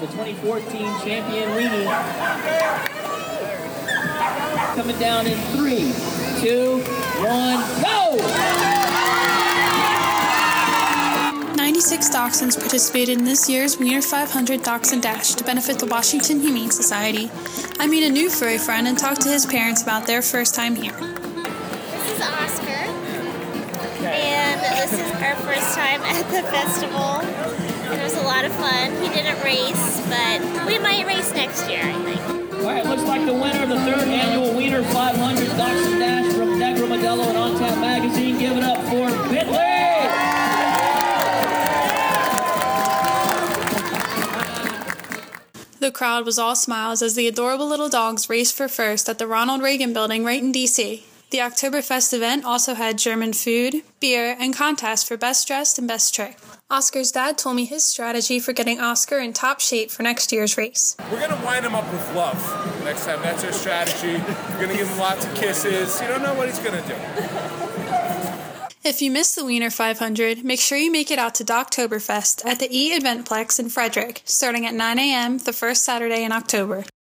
the 2014 champion weenie. Coming down in three, two, one, go! 96 dachshunds participated in this year's Wiener 500 Dachshund Dash to benefit the Washington Humane Society. I made a new furry friend and talked to his parents about their first time here. This is Oscar, and this is our first time at the festival. It was a lot of fun. He didn't race, but we might race next year, I think. All right, looks like the winner of the third annual Wiener 500 Dachshund Dash from Negra Modelo and On Tap Magazine. Give it up for Bentley! The crowd was all smiles as the adorable little dogs raced for first at the Ronald Reagan Building right in DC. The Oktoberfest event also had German food, beer, and contests for best dressed and best trick. Oscar's dad told me his strategy for getting Oscar in top shape for next year's race. We're gonna wind him up with love next time. That's our strategy. We're gonna give him lots of kisses. You don't know what he's gonna do. If you missed the Wiener 500, make sure you make it out to Doktoberfest at the E Eventplex in Frederick, starting at 9 a.m. the first Saturday in October.